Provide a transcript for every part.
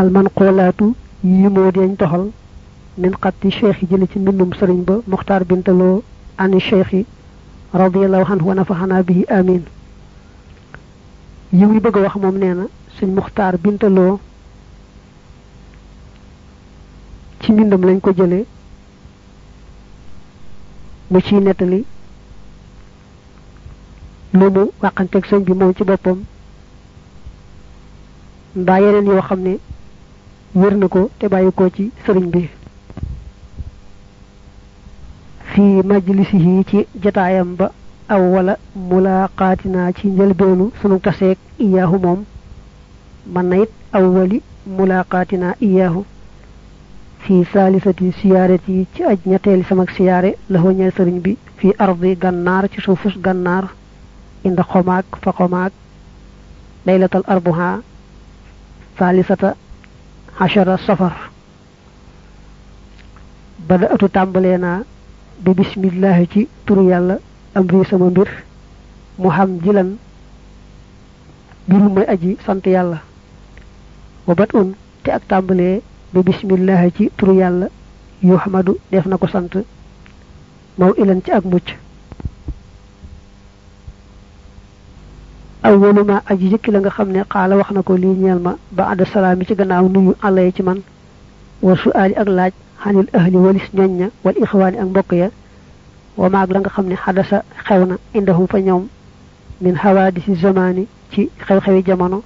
al manqulaatu yi moo deñ toxal min xatti cheikh jële ci mbindum sëriñ ba muxtaar bintaloo ani cheikh radiallahu anhu wa nafaxana bihi amin yi muy bëgg wax moom nee na suñ muxtaar bintaloo ci mbindam lañ ko jëlee mu ciy nettali lu sëñ bi ci yeneen wér na ko te bàyyi ci sëriñ bi fii majlisihi ci jataayam ba aw wala mulaqaatina ci njëlbeenu sunu taseeg iyaahu moom man na it awwali mulaqaatina iyaahu fi saalisati siyaarati ci aj ñetteeli samak siyaare la ñeel sëriñ bi fi ardi gannaar ci suufus gannaar inda xomaag fa xomaag laylatal arbuha saalisata xachara safar bada atu tàmbalee naa bi bismillahi ci turu amri sama mbir jilan mooy aji sant yàlla. Wa bat un te ak tàmbalee bi bismillahi ci turu yuhamadu def na ko sant maw ilan ci ak mucc awwalu ma aji jëkki la nga xam ne xaala wax na ko lii ñeel ma ba adda salaami ci gannaaw nuyu àlla ci man wa suaali ak laaj xanil ahli walis ñoñ ña wal ixwaani ak mbokk ya wa maag la nga xam ne xadasa xew na indahum fa ñoom min hawaadisi zamaani ci xew-xewi jamono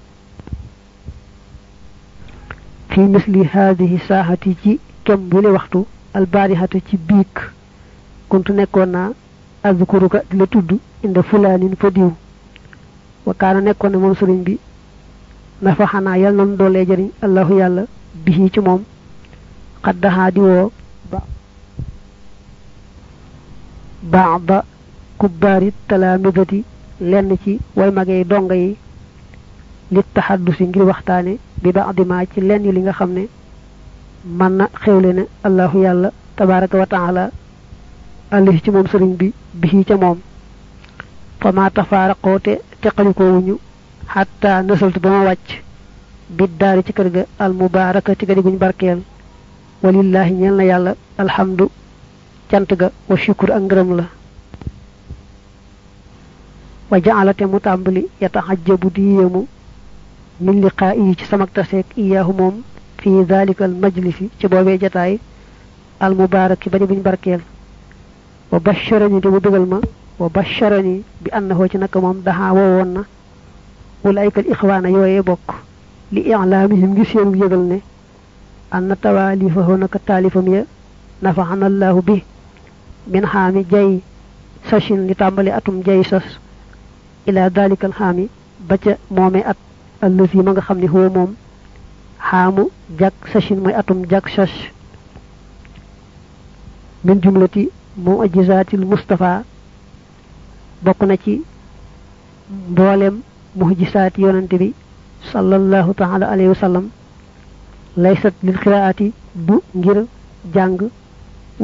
fi misli haadihi saaxati ci kem bi li waxtu albaarihata ci biig kuntu nekkoon naa azkuruka di la tudd inda fulaanin fa diw wa kaana nekkoon ne moom sëriñ bi nafa xanaa yal nan doolee jëriñ allahu yàlla bihi ci moom xaddaxaa di woo ba baada kubbaari talaamidati lenn ci way magey donga yi li taxaddusi ngir waxtaane bi baadi ma ci lenn li nga xam ne man na xewle ne allahu yàlla tabaraka wa taala alihi ci moom sëriñ bi bihi ca moom fa ma tafaaraqoo te teqalikoo wuñu xatta nësaltu ba ma wàcc bit daari ci kër al mubaarakati ga di guñ barkeel. walillahi ñeel na yàlla alhamdu cant ga wa shukur ak ngërëm la. wa jaalate mu tàmbali yataxajjabu di min liqaa yi ci samak taseek moom fi dalika al ci boobee jataay al mubaaraki ba di buñ barkeel. wa basharani di mu bégal ma wa basharani bi annahu ci naka moom daxaa woowoon na ulaayka al ixwaana yooyee bokk li ilaamihim ngi seenu yëgal ne anna tawaalifahu naka taalifam ya nafaxana allahu bi min xaami jay sachin li tàmbali atum jay sas ila dalika al xaami ba ca moomee at allazi ma nga xam ne huwa moom xaamu jak sachin mooy atum jak sach min jumlati mu'jizaatil Mustafa bokk na ci mboolem mu'jizaati yonante bi sallallahu taala alayhi wa sallam laysat lil qiraati du ngir jàng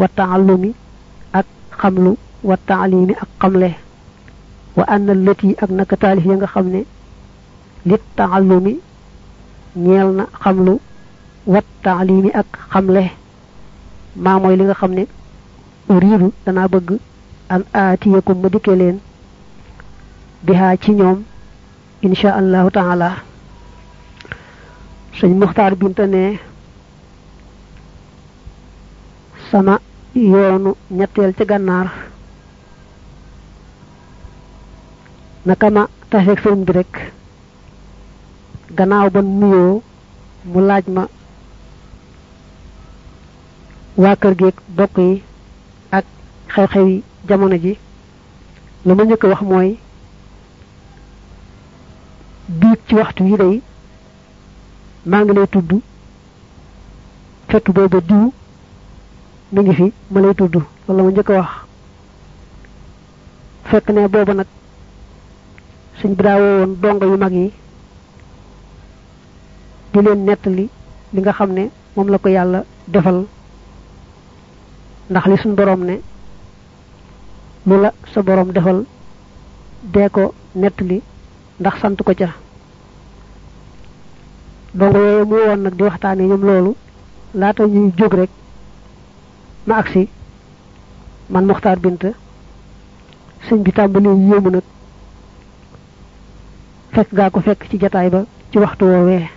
wa taallumi ak xamlu wa taalimi ak xamle wa anna lati ak naka taalif ya nga xam ne lit taallumi ñeel na xamlu wa taalimi ak xamle maa mooy li nga xam ne uriidu danaa bëgg an aatiyakum ma dikke leen bihaa ci ñoom insha allahu taala. Sëñ muxtaar binta ne sama yoonu ñetteel ci gànnaar naka ma taseeg sëriñ bi rek gannaaw ba nuyoo mu laaj ma kër yi ak xew-xewi jamono ji la ma njëkk wax mooy biig ci waxtu yi day maa ngi lay tudd fekk booba diw mi ngi fi ma lay tudd wala ma njëkk wax. Fekk ne booba nag suñ bi daa dongo yu mag yi di leen nettali li nga xam ne la ko yàlla defal ndax li suñ boroom ne lu sa boroom defal dee ko nettali ndax sant ko ca. Dongo yooyu mu woon nag di waxtaane ñoom loolu laata ñuy jóg rek ma agsi man muxtaar bint sëñ bi tàmbali yéemu nag fekk gaa ko fekk ci jataay ba ci waxtu woowee.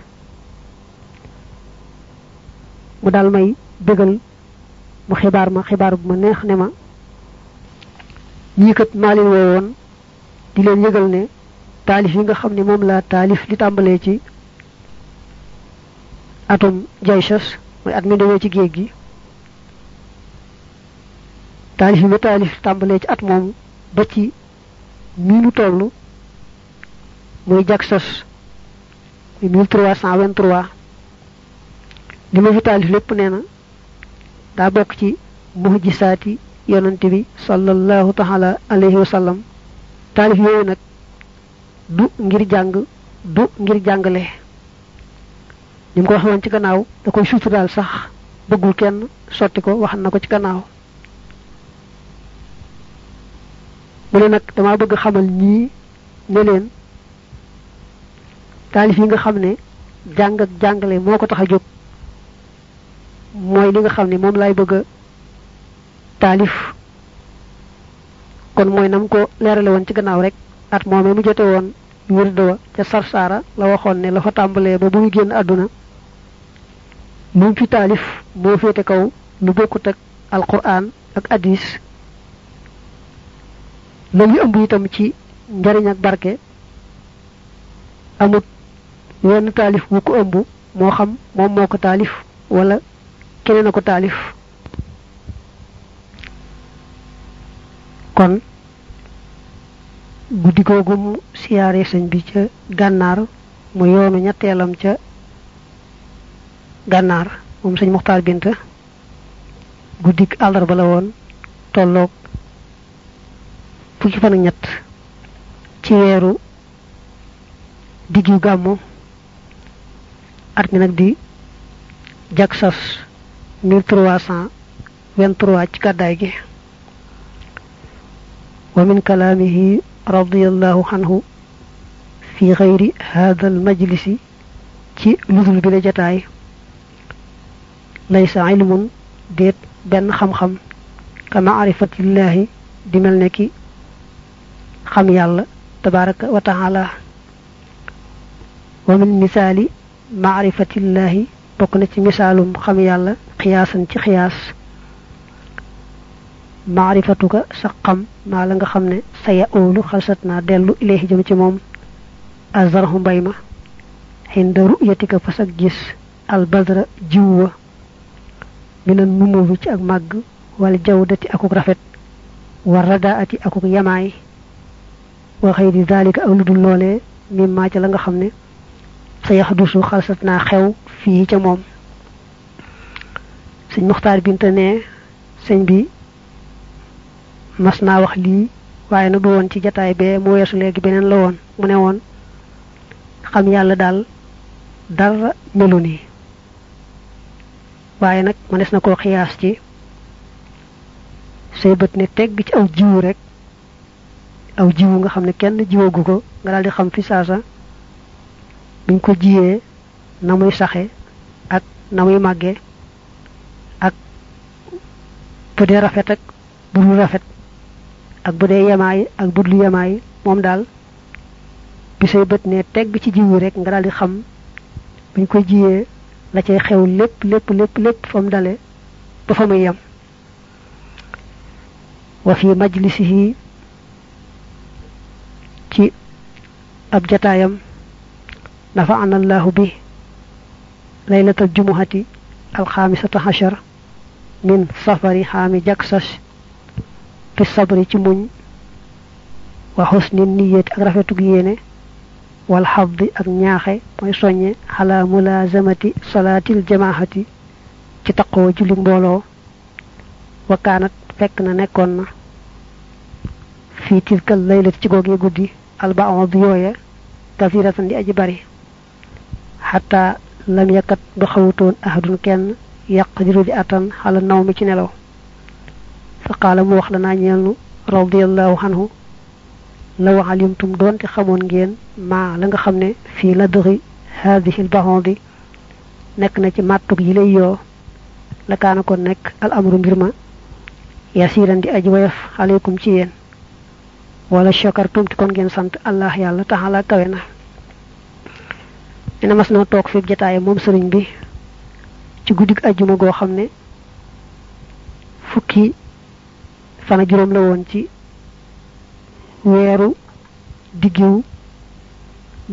Mu dal may bégal mu xibaar ma xibaar bu ma neex ne ma ñii kat maa leen woowoon di leen yëgal ne taalif yi nga xam ne moom laa taalif li tàmbalee ci atum jaysas mooy at mi demee ci géej gi. Taalif yi ma taalif tàmbalee ci at moom ba ci mii nu toll muy jagsas muy mille trois cent vingt trois li ma fi taalif lépp nee na daa bokk ci muhjisaati yonante bi sallallahu taala alayhi wa sallam. Taalif yooyu nag du ngir jàng du ngir jàngale. Ni mu ko waxoon ci gannaaw da koy suturaal sax bëggul kenn sotti ko wax na ko ci gannaaw. Mu ne nag dama bëgg xamal ñii ne leen taalif yi nga xam ak li nga bëgg taalif. Kon mooy nam ko leerale woon ci gannaaw rek at moomee mu jote woon wirdo wa ca sarsaara la waxoon ne la fa tàmbalee ba bu muy génn mu fi taalif moo féete kaw lu bokkut ak alquran ak hadis la ñu ëmb itam ci ak barke amut wenn taalif bu ko ëmb moo xam moom moo ko taalif wala keneen a ko taalif kon guddi googu mu siyaare sëñ bi ca gànnaar mu yoonu ñetteelam ca gànnaar moom sëñ muxtaar binta. Guddik àllarba la woon tolloog fukki fan ak ñett ci weeru gàmmu. Di vingt-trois ci gàddaay gi ومن كلامه رضي الله عنه في غير هذا المجلس كي لذل بلجتاي ليس علم ديت بن خم خم كمعرفة الله دملنك خم يال تبارك وتعالى ومن مثال معرفة الله بقنة مثال خم يال قياسا تقياس قياس maarifatuka sa xam maa la nga xam ne sa ya óolu xalsat naa dellu ilayhi jëm ci moom azarhu mbay ma xinda ruyatika fas ak gis albadra jiw wa minan numuwi ci ak màgg wala jawdati akuk rafet war radaati akuk yamaay wa xëyri dalika ak lu dul loolee mimmaa ca la nga xam ne sa yaxdusu xalsat naa xew fii ca moom sëñ muxtaar binta ne sëñ bi mas naa wax lii waaye nag du woon ci jataay bee mu weesu léegi beneen la woon. Mu ne woon xam yàlla daal dara melu nii waaye nag mënees na koo xiyaas ci say bët ne tegg ci aw jiwu rek. Aw jiwu nga xam ne kenn jiwagu ko nga daal di xam fi saasa ko jiyee na muy saxe ak na muy màggee ak bu dee rafet ak bu rafet ak bu dee ak bu dul yemaay moom daal bi say bët ne tegg ci jiwu rek nga daal di xam buñ ko jiyee la cay xew lépp lépp lépp lépp fa mu dale ba fa muy yem wa fi majlisihi ci ab jataayam نفعنا الله به ليلة الجمعة الخامسة عشر من سفر حام جكسس في bi sabri ci muñ wa husni niyyat ak rafetu yene wal hadd ak ñaaxé moy soñé ala mulazamati salatil jamaahati ci takko julli mbolo wa kanat fekk na nekkon na. Fi tilka laylat ci gogé guddi al ba'd di aji bari hatta lam yakat du xawutoon ahadun kenn yaqdiru di atan xala naw ci nelaw. قال مو وخ دانا نيل رضي الله عنه لو علمتم دونتي خمون نين ما لاغا خمنه في لدغي هذه البهودي نك نا سي ماتوك يلي يو لا كان كو نك الامر ميرما يسيرا دي أجي عليكم سي ين ولا شكرتم تكون نين سانت الله يالله تعالى كوينا ina masno tok في jotaay mom serigne bi ci guddik aljuma go xamne fukki fana juróom la woon ci weeru diggiw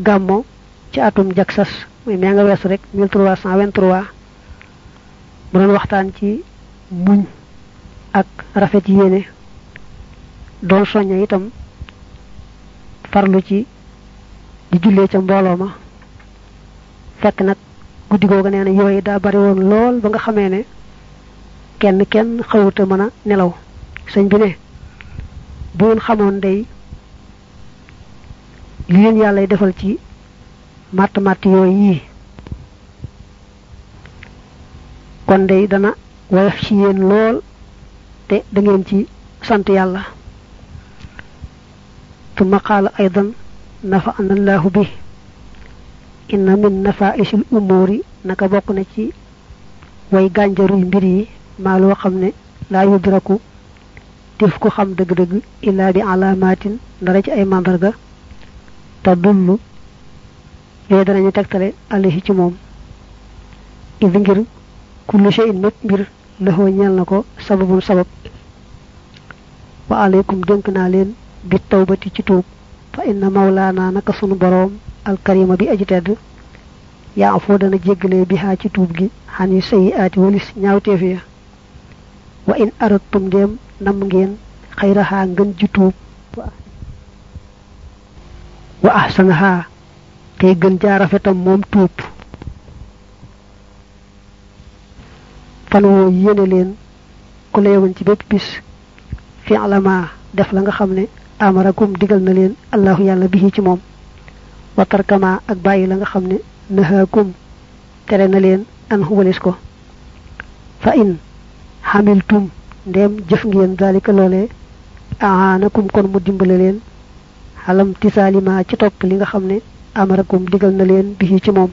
gàmmo ci atum jaksas muy mee nga weesu rek 1323 mu doon waxtaan ci muñ ak rafet yéene. Doon soñña itam farlu ci di jullee ca mbooloo ma. Fekk nag guddi googu nee na yooyu daa bari woon lool ba nga xamee kenn kenn xawuta mën nelaw sëñ bi ne bu ngeen xamoon day li leen yàlla defal ci màtt màtt yooyu yii kon day dana woyof ci yéen lool te da ngeen ci sant yàlla ثم قال أيضا نفعنا الله به إن من نفائس الأمور نكا بوكنا ci way ganjaruy mbir yi ma lo xamne la yudraku def ko xam deug deug illa bi alamatin dara ci ay mandarga tadullu yoy danañu tektale alayhi ci mom id ngir kullu shay'in mbir lahu ñal nako sababun sabab wa alaykum denk na leen bi tawbati ci tuub fa inna mawlana naka sunu borom al karima bi aji tedd yaa foo dana jéggale bi ci tuub gi xani sayiaati walis ya wa in aradtum dem nam ngeen xayraha ngën ji tuub wa ahsanaha tey gën jaa rafetam moom tuub fan woo yéene leen ku la ci bis. Fi alama def la nga xam amarakum digal na leen allahu yàlla bihi ci moom wa tarkama ak bàyyi la nga xam ne tere na an ko. Fa in xamiltum ndem jëf ngeen dalika loolee aanakum kon mu dimbale leen xalam tisaalima ci topp li nga xam ne amarakum digal na leen bihi ci moom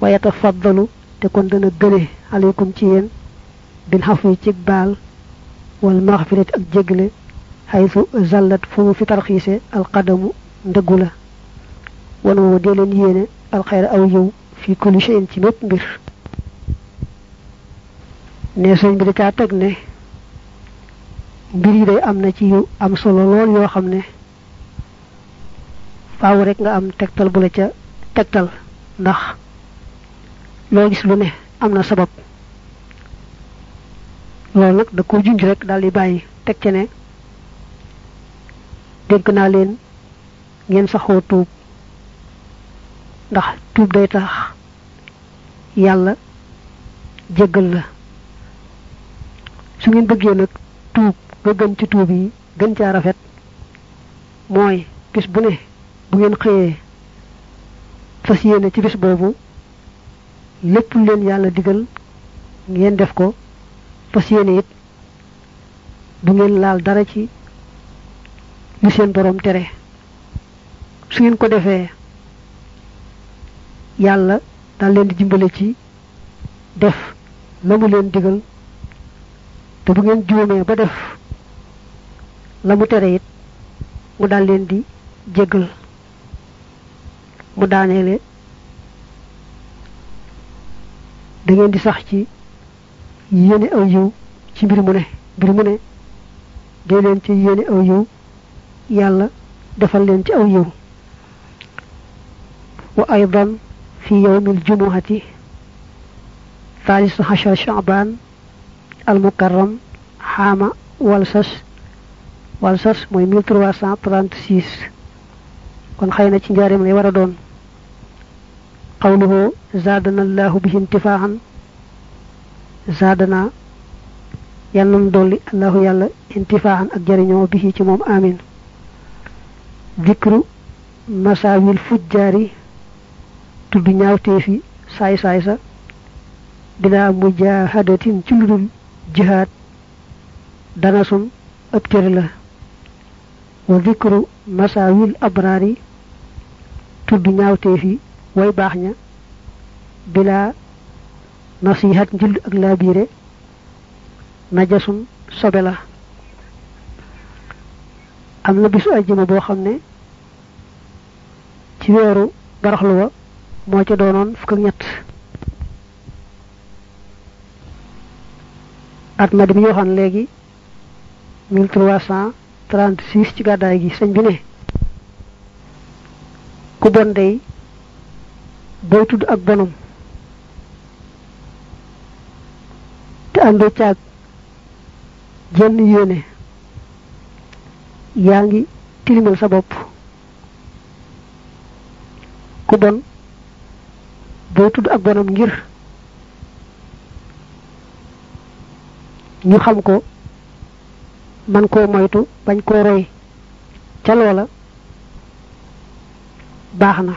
wa yatafaddalu te kon dana gëne aleykum ci yéen bil xafwi ci baal wal maxfirati ak jégle xaytu zallat fu fi tarxiise alqadamu ndëggu la wan woo dee leen yéene alxayra aw yiw fi kulli shay'in ci mépp mbir ne sëñ bi caa teg ne mbir yi day am na ci yu am solo lool yoo xam ne faaw rek nga am tegtal bu la ca tegtal ndax loo gis lu ne am na sabab. Loolu nag da ko junj rek daal di bàyyi teg ca ne dénk naa leen ngeen saxoo tuub ndax tuub day tax yàlla jéggal la su ngeen bëggee nag tuub nga gën ci tuub yi gën caa rafet mooy bis bu ne bu ngeen xëyee fas yéene ci bis boobu lépp leen yàlla digal ngeen def ko fas yéene it du ngeen laal dara ci li seen borom tere. Su ngeen ko defee yàlla daal leen di dimbale ci def la mu leen digal te bu ngeen juumee ba def la mu tere it mu dal leen di jéggal mu daaneele da ngeen di sax ci yéene aw yow ci mbir mu ne mbir mu ne dee leen ci yéene aw yow yàlla defal leen ci aw yow wa aydan fi yawmil jumuhati thalith ashar sha'ban al-mukarram xaama walsas. Walsas mooy 1336 kon xëy na ci njaarim lay war a doon. Qawluhu zaadana allahu bihi intifaaxan zaadana intifahan nu dolli allahu amin dikru masaawil fujjaari tudd ñaawteefi saay saay sa bilaa mujaahadatin ci lu dana sun ab tere la. Wa dhikru masawil abrari tuddu ñaawteefi way baax ña bila nasihat njul ak labiré najasun sobe la. Am na bisu aljuma boo xam ne ci weeru baraxlu wa moo ca doonoon fukk ñett at ma di mi waxoon léegi 1336 ci gàddaay gi sëñ bi ne ku bon day booy tudd ak bonum te àndoo caag jenn yéene yaa tilimal sa ku bon tudd ak bonam ngir ñu xam ko man koo moytu bañ koo roy ca loola baax na.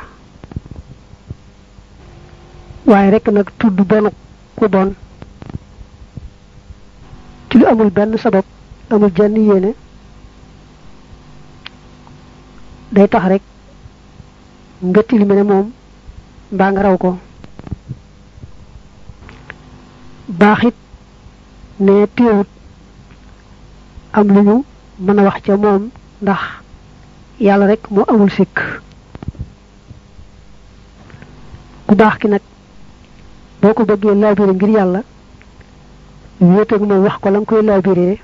Waaye rek nag tudd bonu ku bon ci lu amul benn sabab amul jenn yéene day tax rek nga moom mbaa nga raw ko. Baaxit ne téewut am lu ñu mën a wax ca moom ndax yàlla rek moo amul sikk. Ku baax ki nag boo ko bëggee laabiré ngir yàlla wéet ak moom wax ko la nga koy laabiré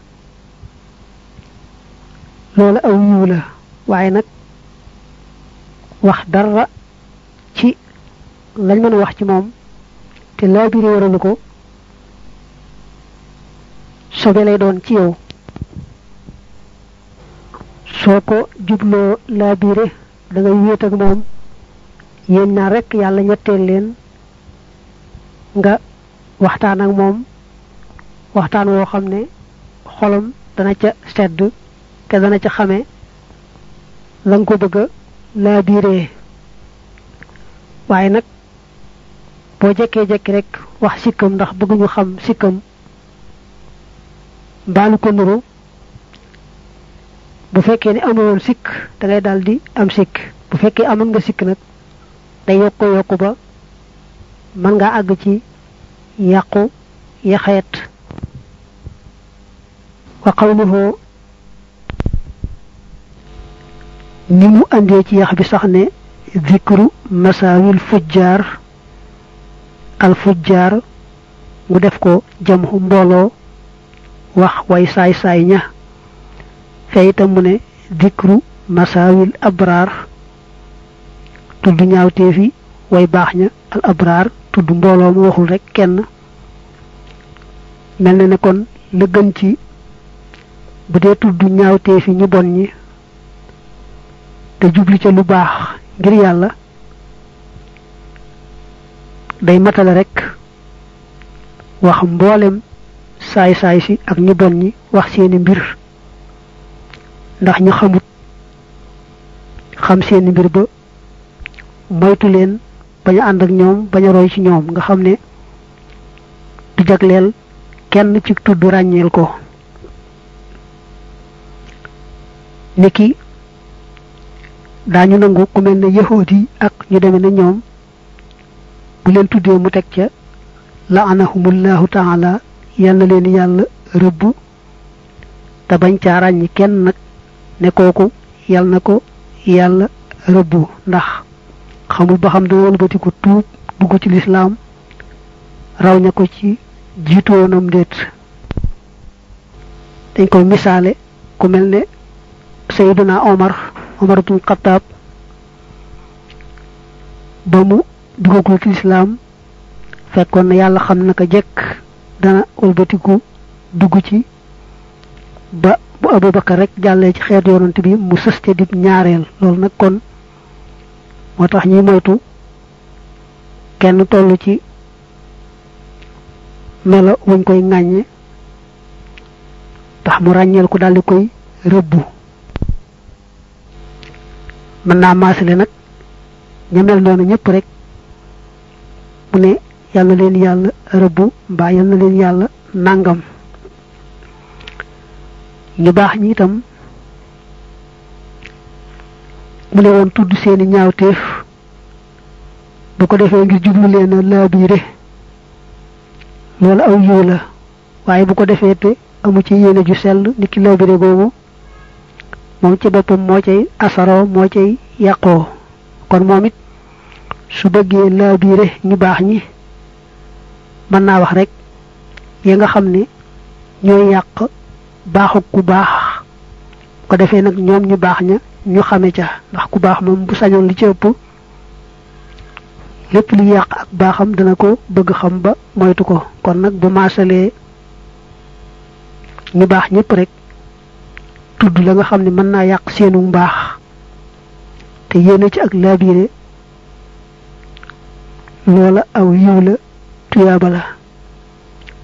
loolu aw yiw la. Waaye nag wax dara ci lañ mën a wax ci moom te laabiré waralu ko sobe lay doon ci yow soo ko jubloo laabiré da ngay wéet ak moom yéen ñaar rek yàlla ñetteel leen nga waxtaan ak moom waxtaan woo xam ne xolam dana ca sedd te dana ca xame la nga ko bëgg a laabiré waaye nag boo jekkee jekki rek wax sikkam ndax bëgguñu xam sikkam mbaalu ko nuru bu fekkee ne amoon sikk da ngay daal di am sikk bu fekkee amoon nga sikk nag day yokku yokku ba mën nga àgg ci yàqu yaxeet wa qawluhu ni mu andee ci yax bi sax ne zikru masaawil fujjaar al fujjaar mu def ko jamxu mbooloo wax way saay ña. Fe itam mu ne zikru masaawil abraar. Tudd ñaawteefi way baax ña. Al abraar tudd mbooloo mu waxul rek kenn. Mel na ne kon la gën ci bu dee tudd ñaawteefi ñu bon ñi te jubli ca lu baax ngir yàlla day matale rek wax mboolem saay saay si ak ñu bon ñi wax seeni mbir. ndax ñu xamut xam seeni mbir ba moytu leen bañ a ànd ak ñoom bañ roy ci ñoom. nga xam ne du jagleel kenn ci tudd ràññeel ko. niki daañu nangu ku mel ne yahood yi ak ñu demee ne ñoom. bu leen tuddee mu teg ca la anahumullahu taala yal na leen yàlla rëbb te bañ caa ràññi kenn nag ne kooku yal na ko yàlla rëbb. Ndax xamul ba xam dana wëlbatiku tuub dugg ci lislaam raw ña ko ci jiitoonam ndéet dañ koy misaale ku mel ne omar omar ibn xataab ba mu duggagul ci lislaam fekkoon na yàlla xam naka jekk dana wëlbatiku dugg ci ba bu abubakar rek jàllee ci xeet yoonante bi mu sës ca dib ñaareel. Loolu nag kon moo tax ñuy moytu kenn toll ci melo wuñ koy ŋàññe tax mu ràññeel ko daldi koy rëbbu. Mën naa maasale nag mel noonu rek mu ne yal na leen yàlla rëbbu mbaa yal na leen yàlla nàngam ñu baax ñi itam mu ne woon tudd seeni ñaawteef bu ko defee ngir jublu leen a laabiire. Loolu aw yiw la waaye bu ko defee te amu ci yéene ju sell nit ki laabire googu moom ci boppam moo cay asaroo moo cay yàqoo. Kon su bëggee ñu baax ñi mën naa wax rek yi nga xam ne ñooy yàq baaxu ku baax. Ko defee nag ñoom ñu baax ña ñu xame ca ndax ku baax moom bu sañoon li ci ëpp lépp li yàq ak baaxam dana ko bëgg xam ba moytu ko. Kon nag bu maasalee ñu baax ñëpp rek tudd la nga xam ne mën naa yàq seenu te yéene ci ak laabiire loola aw yiw tuyaaba la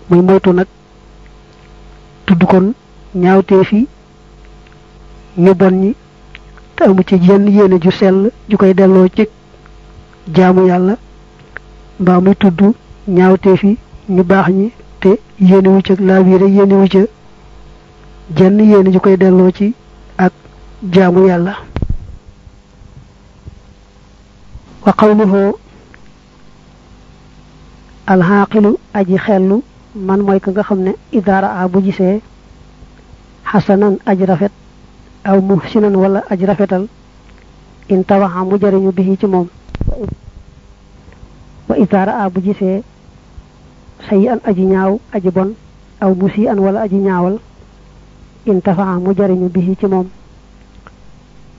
muy moytu nag tudd kon ñaawteef yi ñu bon ñi te amu ci jenn yéene ju sell ju koy delloo ci jaamu yàlla mbaa muy tudd ñaawteef yi ñu baax ñi te yéene wu ca laabiire yéene wu ca jenn yéene ju koy delloo ci ak jaamu yàlla. Wa qawluhu alxaaqilu aji xellu man mooy ka nga xam ne idaara a bu gisee xasanan aj rafet aw muhsinan wala aj rafetal in tawaxa mu jariñu bi ci moom wa idaara a bu gisee sayi an aji ñaaw aji bon aw musi an wala aji ñaawal in tafaxa mu jariñu bi ci moom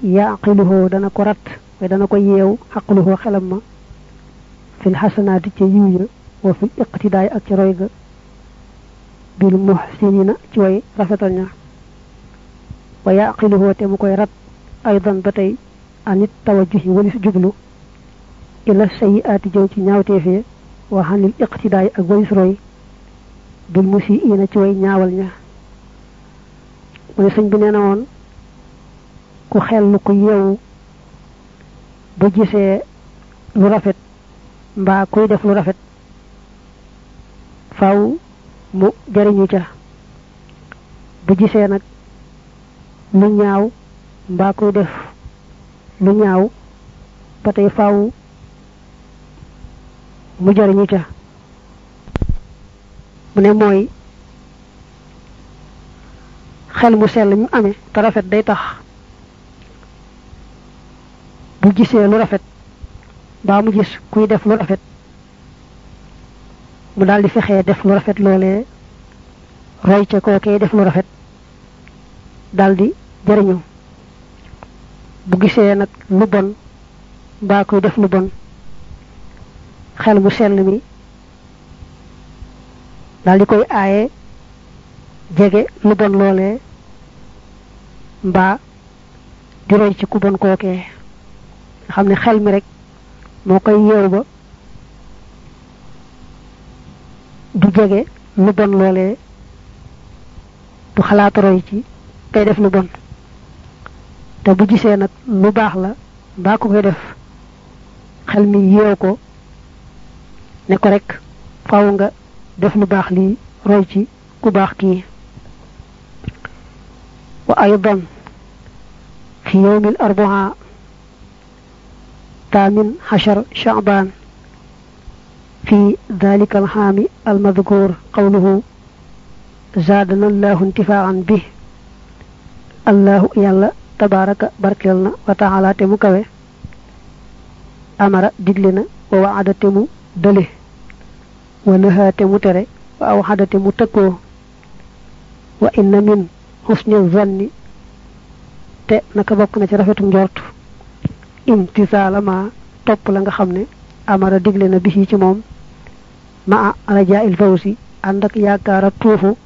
yaqiluhoo dana ko rat way dana ko yeew xaqluhoo xelam ma fil xasanaati ca yiw ya wa fil iqtidaay ak ci roy ga bil muhsinina ci way rafetal ña wa yaqiluhoo te mu koy rat aydan ba tey anit tawajjuhi walis jublu ila sayiaati jëw ci ñaawteefee wa xanil iqtidaay ak walis roy bil musiina ci way ñaawal ña mu ne sëñ bi nee na woon ku xel ku yeewu bu gisee lu rafet mbaa kuy def lu rafet faw mu jariñu ca. Bu gisee nag lu ñaaw mbaa kuy def lu ñaaw ba tey faw mu jariñu ca. Mu ne mooy xel mu sell mu amee te rafet day tax. Bu gisee lu rafet mbaa mu gis kuy def lu rafet mu daal di fexee def lu rafet loolee roy ca kookee def lu rafet daal di bu gisee nag lu bon mbaa kuy def lu bon xel mu sell mi daal di koy aaye jege lu bon loolee mbaa di roy ci ku bon kookee. Nga xam ne xel mi rek moo koy yeew ba du jege lu bon loolee du xalaat roy ci kay def lu bon te bu gisee nag lu baax la mbaa ko koy def xel mi yeew ko ne ko rek faaw nga def lu baax lii roy ci ku baax kii wa aydan fi yawmi al arbaa الثامن عشر شعبان في ذلك الحام المذكور قوله زادنا الله انتفاعا به. الله يلا تبارك بركلنا وتعالى تمكوي أمر دجلنا ووعد تمو دله ونهى تمو تري وأوحد تمو تكو. وإن من حسن الظن te naka bokk na ci rafetum njort imtisaala ma topp la nga xam ne amara digle na bi ci moom ma raja il fawsi ànd ak yaakaara tuufu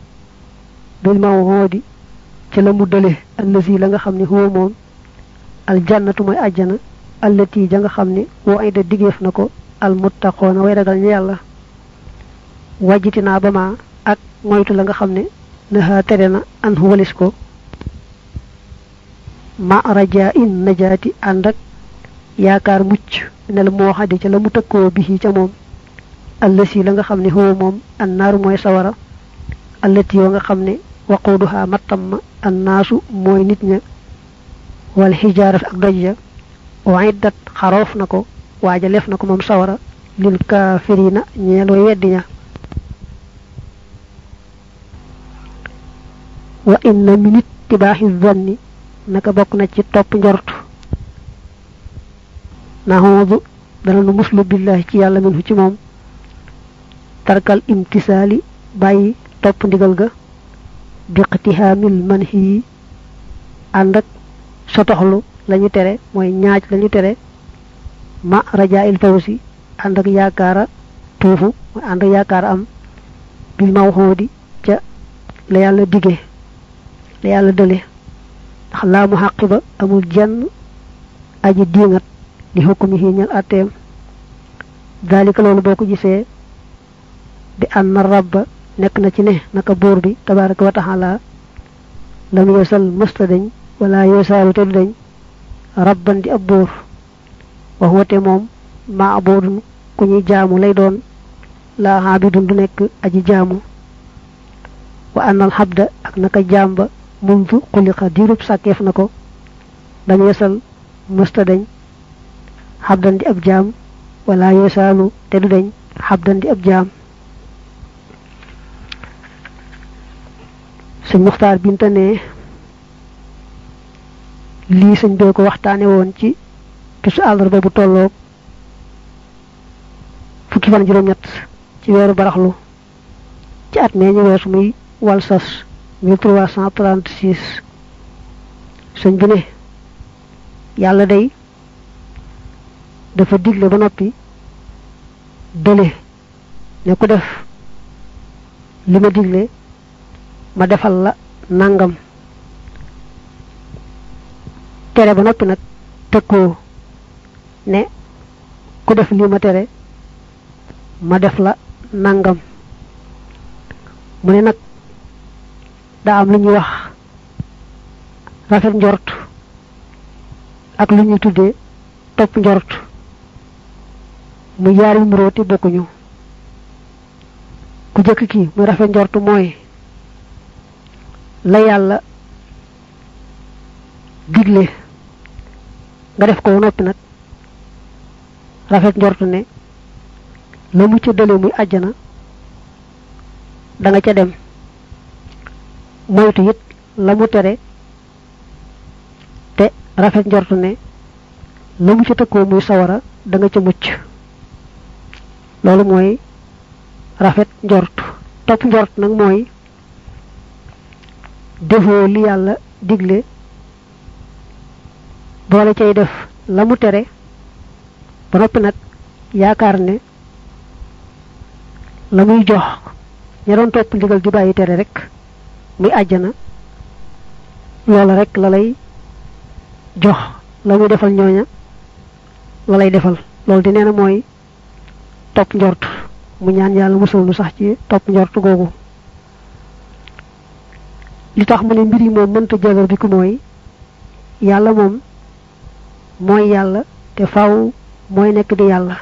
bil mawhoodi ci la mu dële allazi la nga xam ne huwa moom aljannatu mooy àjjana allati ja nga xam ne woo ay da digeef na ko almuttaqoona way ragal ñu yàlla wajjitinaa ba ma ak moytu la nga xam ne naha tere na an walis ko ma raja in najaati ànd ak yaakaar mucc nel moo xadi ca la mu tëkkoo bi ca moom التي لنغا خمني هو موم النار موي سوارا التي وغا خمني وقودها مطم الناس موي نتنا. والحجارة أقضية وعدت خروف نكو واجلف نكو موم سوارا للكافرين نيلو يدنا وإن من اتباع الظن naka bok na ci top ndort nahu da lanu muslu billahi ci yalla min hu ci mom tarkal imtisaali bàyyi topp ndigal ga biqtihaamil manhi yi ànd ak sotoxlu lañu tere mooy ñaaj lañu tere ma rajaa il fawsi ànd ak yaakaara tuufu mooy ànd ak yaakaara am bil mawxoodi ca la yàlla dige la yàlla dële. Ndax laa mu xàqiba amul jenn aji diingat li xukumi yi ñal dalika ko gisee bi anna rabba nekk na ci ne naka buur bi tabaraka wa taala lam yosal mësta dañ wala te dañ rabban di ab buur wax wate moom ma aboodun ku ñuy jaamu lay doon laa xaabidun du nekk aji jaamu wa annal xabda ak naka jaam ba mundu xuliqa diirub sàkkeef na ko lam yosal mësta dañ xabdan di ab jaam wala yosaalu te du dañ xabdan di ab sëñ muxtaar binta ne lii sëñ bee ko waxtaane woon ci bisu àllarba bu tolloog fukki fan juróom-ñett ci weeru baraxlu ci at mee ñu weesu muy wal sas 1336 sëñ bi ne yàlla day dafa digle ba noppi dële ne ku def li digle ma defal la nangam. Tere ba noppi nag tëkkoo ne ku def li ma tere ma def la nangam. Mu ne nag daa am lu ñuy wax rafet njort ak lu ñuy tuddee topp njort. Mu yaari murooti bokkuñu. Ku ki muy rafet njort mooy la yàlla digle nga def ko noppi nag rafet njortu ne la mu ca dale muy àjjana da nga ca dem moytu it la mu tere te rafet njortu ne la mu ca tëkkoo muy sawara da ca mucc. Loolu mooy rafet njort. Topp njort nag mooy defoo li yàlla digle boole cay def la mu tere ba noppi nag yaakaar ne la muy jox ña doon topp ndigal di bàyyi tere rek muy loola rek la lay jox la muy defal ñooña la lay defal. Loolu di nee na mooy topp mu ñaan yàlla musal nu sax ci topp njort googu li tax mu ne mbir yi moom mënta jagar bi ku mooy yàlla moom mooy yàlla te faaw mooy nekk di yàlla.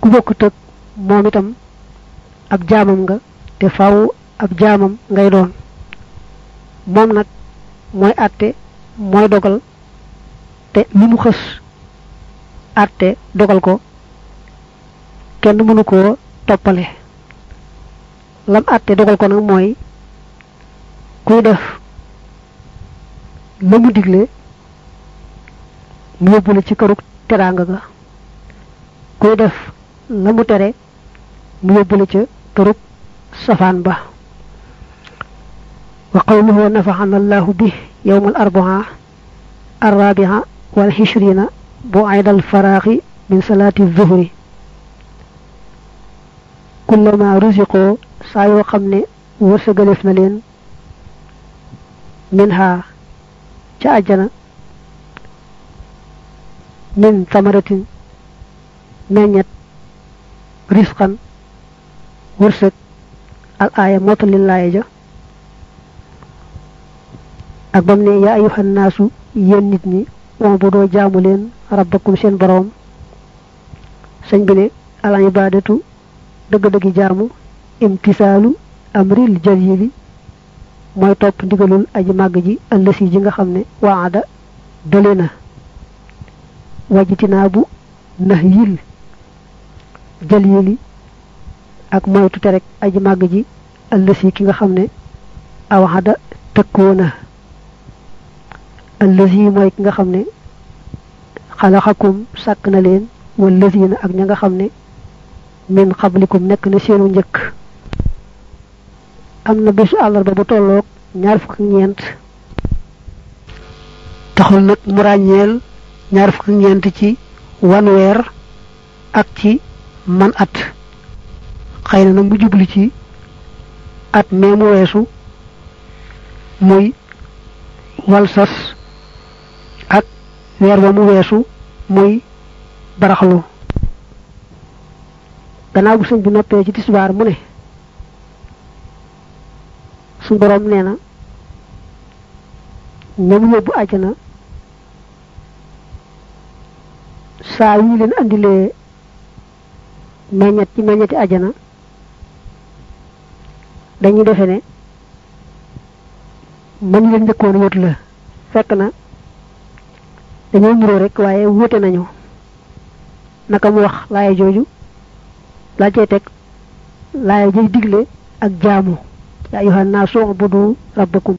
Ku bokk tëg moom itam ab jaamam nga te faaw ab jaamam ngay doon. Moom nag mooy àtte mooy dogal te lu mu xës àtte dogal ko kenn mënu koo lam àtte dogal ko nag mooy kuy def la mu digle mu yóbbu la ci kërug teraanga ga. Kuy def la mu tere mu yóbbu la ca kërug safaan ba. Wa qawluhu nafaxana allahu bi yowma al arbaa arrabiha wal xishrina bu aydal faraaxi min salaati zuhri kullama rusiqoo saa yoo xam ne wërsëgaleef na leen min ha ca àjjana min tamaratin meññet risqan wërsëg al aaya mottali laaya ja. Ak bam ne yaa ayuhan naasu yéen nit ñi moom bu leen rabbakum seen boroom. Sëñ bi ne al ibadatu dëgg-dëggi jaamu imtisaalu amril jalili mooy topp ndigalul aji màgg ji ëllësi ji nga xam ne waada dole na wajtinaabu nahyil jalili ak moytu te rek aji màgg ji ëllësi ki nga xam ne awaxada tëkkoona ëllësi mooy ki nga xam ne xalaxakum sàkk na leen ak nga xam min xablikum nekk na seenu njëkk am na bésu àllarba bu tolloog ñaar fukk ak ñeent. Taxul nag mu ràññeel ñaar fukk ak ñeent ci wan weer ak ci man at. Xëy na nag mu jubli ci at mee mu muy wal sas ak weer ba mu weesu muy baraxlu. Gannaaw bu sëñ bi noppee ci tisbaar mu ne su borom nee na ñoom yóbbu àjjana saa yu ñu leen andilee meññet ci meññeti àjjana dañuy defe ne man leen njëkkoon wut la. Fekk na dañoo nuroo rek waaye wute nañu. Naka mu wax laaya jooju laa cay teg laaya jay digle ak jaamu yaa ayyuhan naasu ubudu rabbakum